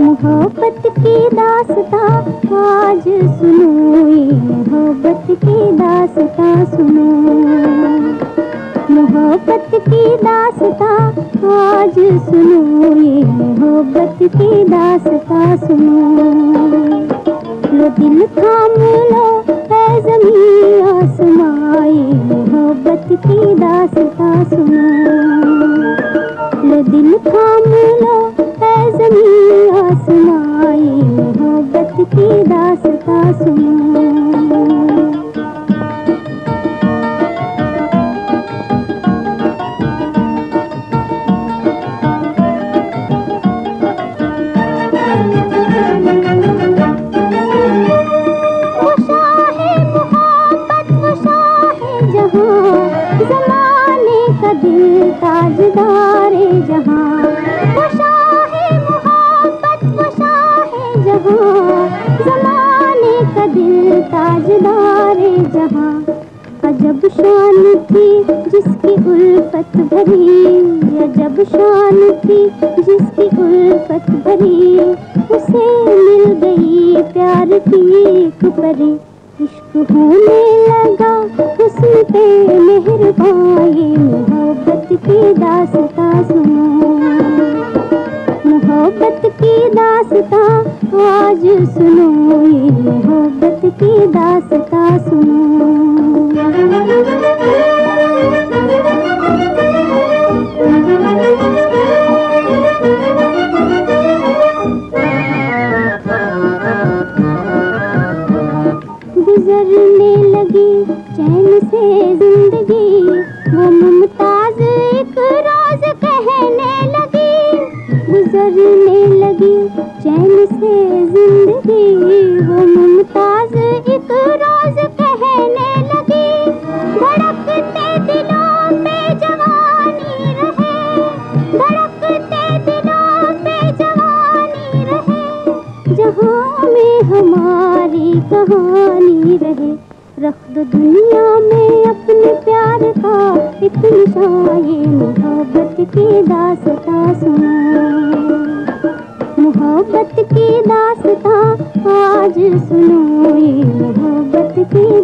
मोहब्बत की दासता आज सुनो ये मोहब्बत की दासता सुनो। आज सुनो ये मोहब्बत की दासता सुनो। लो दिल थाम लो है जमी आसमाए मोहब्बत की दासता ताजदार जहाँ, वो शाह मोहब्बत, वो शाह जहाँ जमाने का दिल ताजदार जहाँ, अजब शान थी जिसकी उल्फत भरी, अजब शान थी जिसकी उल्फत भरी, उसे मिल गई प्यार की एक परी। इश्क होने लगा हुस्न पे भाई मोहब्बत की दासता सुनो। मोहब्बत की दासता, आज सुनो ये मोहब्बत की दासता सुनो। गुजरने लगी। चैन से ज़िंदगी, वो मुमताज़ एक रोज कहने लगी। गुजरने लगी, चैन से ज़िंदगी, वो मुमताज़ एक रोज कहानी रहे। रख दो दुनिया में अपने प्यार का। एक निशान ये मोहब्बत की दासता सुनो मोहब्बत की दासता, आज सुनो ये मोहब्बत की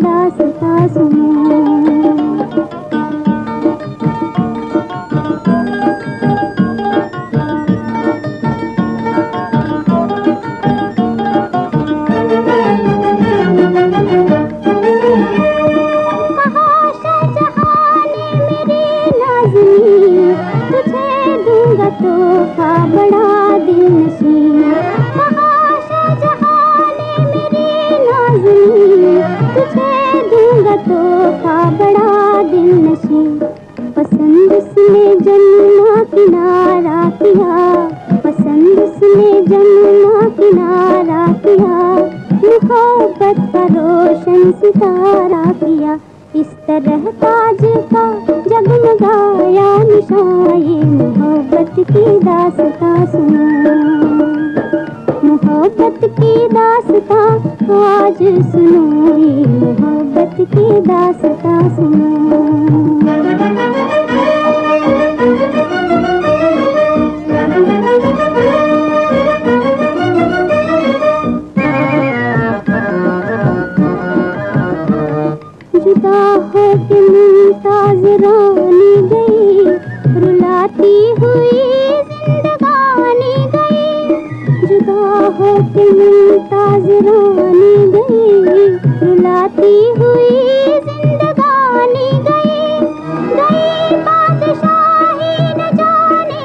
तोहफा बड़ा दिल नशीन कहा शाहजहां ने मेरी नाज़नी तुझे दूँगा तोहफा बड़ा दिल नशीन पसंद उसने जन्मा किनारा किया। पसंद उसने जन्मा किनारा किया। मोहब्बत का रोशन सितारा किया। इस तरह ताज का जगमगाया निशाए मोहब्बत की दासता सुनो। मोहब्बत की दासता आज सुनो मोहब्बत की दासता गई, रुलाती हुई जिंदगानी गई। गई जाने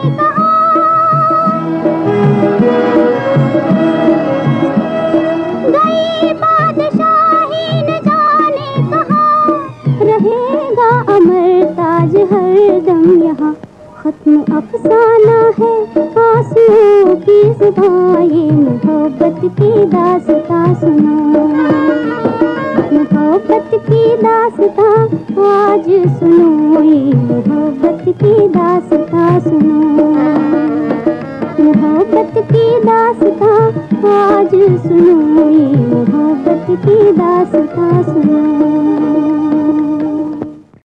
रहेगा अमर ताज हरदम यहाँ। खत्म अफसाना है आंसुओं की जुबां ये मोहब्बत की दासता सुनो। मोहब्बत की दासता आज सुनो। ये मोहब्बत की दासता सुनो। मोहब्बत की दासता आज सुनो। ये मोहब्बत की दासता सुनो।